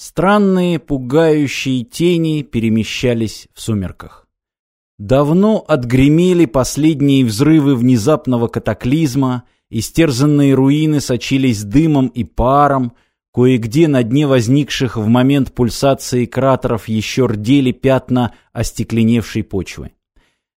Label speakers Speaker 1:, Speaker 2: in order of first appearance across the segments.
Speaker 1: Странные, пугающие тени перемещались в сумерках. Давно отгремели последние взрывы внезапного катаклизма, истерзанные руины сочились дымом и паром, кое-где на дне возникших в момент пульсации кратеров еще рдели пятна остекленевшей почвы.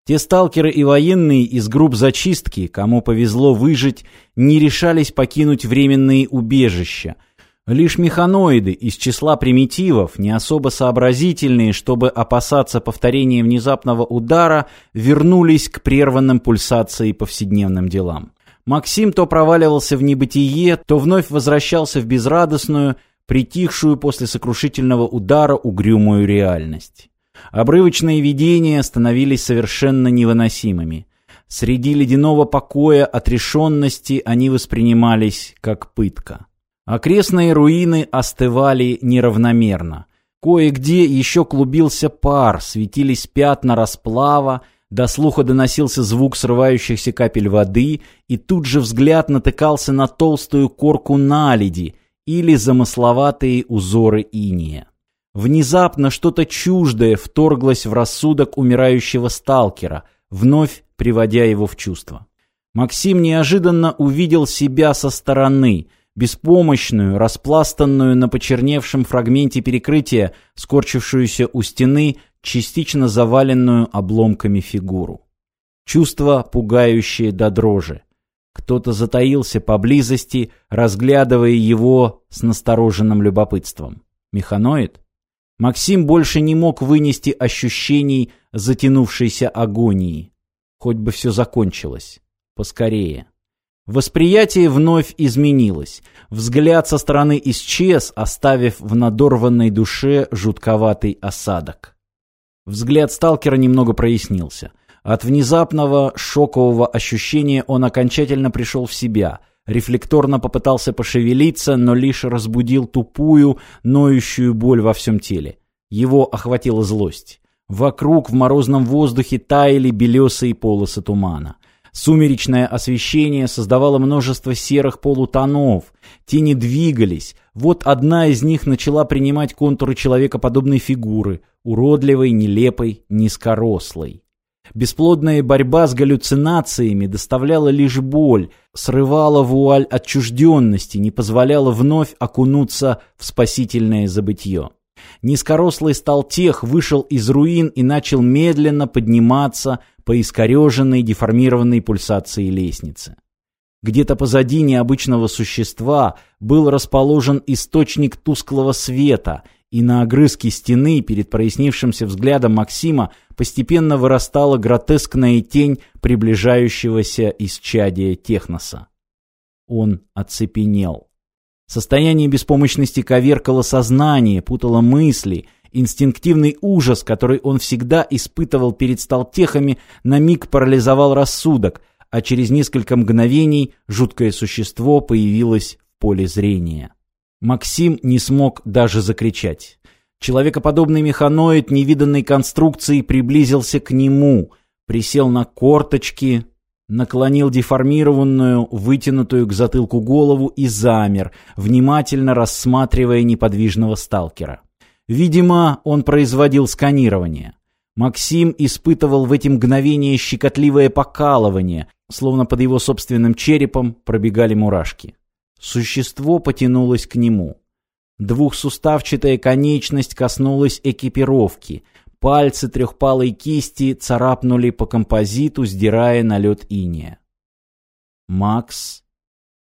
Speaker 1: Те сталкеры и военные из групп зачистки, кому повезло выжить, не решались покинуть временные убежища – Лишь механоиды из числа примитивов, не особо сообразительные, чтобы опасаться повторения внезапного удара, вернулись к прерванным пульсацией повседневным делам. Максим то проваливался в небытие, то вновь возвращался в безрадостную, притихшую после сокрушительного удара угрюмую реальность. Обрывочные видения становились совершенно невыносимыми. Среди ледяного покоя отрешенности они воспринимались как пытка. Окрестные руины остывали неравномерно. Кое-где еще клубился пар, светились пятна расплава, до слуха доносился звук срывающихся капель воды, и тут же взгляд натыкался на толстую корку наледи или замысловатые узоры иния. Внезапно что-то чуждое вторглось в рассудок умирающего сталкера, вновь приводя его в чувство. Максим неожиданно увидел себя со стороны — беспомощную, распластанную на почерневшем фрагменте перекрытия, скорчившуюся у стены, частично заваленную обломками фигуру. Чувство, пугающее до дрожи. Кто-то затаился поблизости, разглядывая его с настороженным любопытством. Механоид? Максим больше не мог вынести ощущений затянувшейся агонии. Хоть бы все закончилось. Поскорее. Восприятие вновь изменилось. Взгляд со стороны исчез, оставив в надорванной душе жутковатый осадок. Взгляд сталкера немного прояснился. От внезапного шокового ощущения он окончательно пришел в себя. Рефлекторно попытался пошевелиться, но лишь разбудил тупую, ноющую боль во всем теле. Его охватила злость. Вокруг в морозном воздухе таяли белесые полосы тумана. Сумеречное освещение создавало множество серых полутонов. Тени двигались. Вот одна из них начала принимать контуры человекоподобной фигуры, уродливой, нелепой, низкорослой. Бесплодная борьба с галлюцинациями доставляла лишь боль, срывала вуаль отчужденности, не позволяла вновь окунуться в спасительное забытье. Низкорослый стал тех, вышел из руин и начал медленно подниматься по искореженной, деформированной пульсации лестницы. Где-то позади необычного существа был расположен источник тусклого света, и на огрызке стены перед прояснившимся взглядом Максима постепенно вырастала гротескная тень приближающегося исчадия техноса. Он оцепенел. Состояние беспомощности коверкало сознание, путало мысли. Инстинктивный ужас, который он всегда испытывал перед сталтехами, на миг парализовал рассудок, а через несколько мгновений жуткое существо появилось в поле зрения. Максим не смог даже закричать. Человекоподобный механоид невиданной конструкции приблизился к нему, присел на корточки, наклонил деформированную, вытянутую к затылку голову и замер, внимательно рассматривая неподвижного сталкера. Видимо, он производил сканирование. Максим испытывал в эти мгновения щекотливое покалывание, словно под его собственным черепом пробегали мурашки. Существо потянулось к нему. Двухсуставчатая конечность коснулась экипировки — Пальцы трехпалой кисти царапнули по композиту, сдирая налет иния. «Макс?»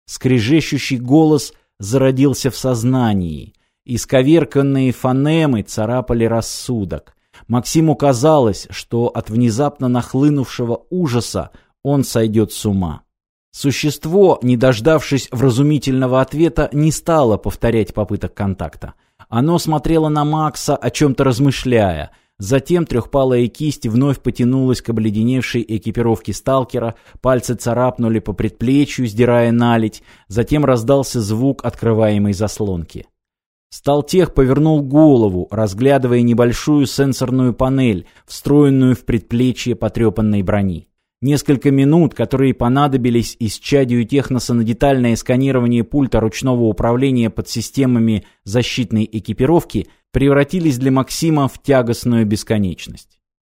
Speaker 1: Скрежещущий голос зародился в сознании. Исковерканные фонемы царапали рассудок. Максиму казалось, что от внезапно нахлынувшего ужаса он сойдет с ума. Существо, не дождавшись вразумительного ответа, не стало повторять попыток контакта. Оно смотрело на Макса, о чем-то размышляя, Затем трехпалая кисть вновь потянулась к обледеневшей экипировке сталкера, пальцы царапнули по предплечью, сдирая наледь, затем раздался звук открываемой заслонки. Сталтех повернул голову, разглядывая небольшую сенсорную панель, встроенную в предплечье потрепанной брони. Несколько минут, которые понадобились исчадию техноса на детальное сканирование пульта ручного управления под системами защитной экипировки, превратились для Максима в тягостную бесконечность.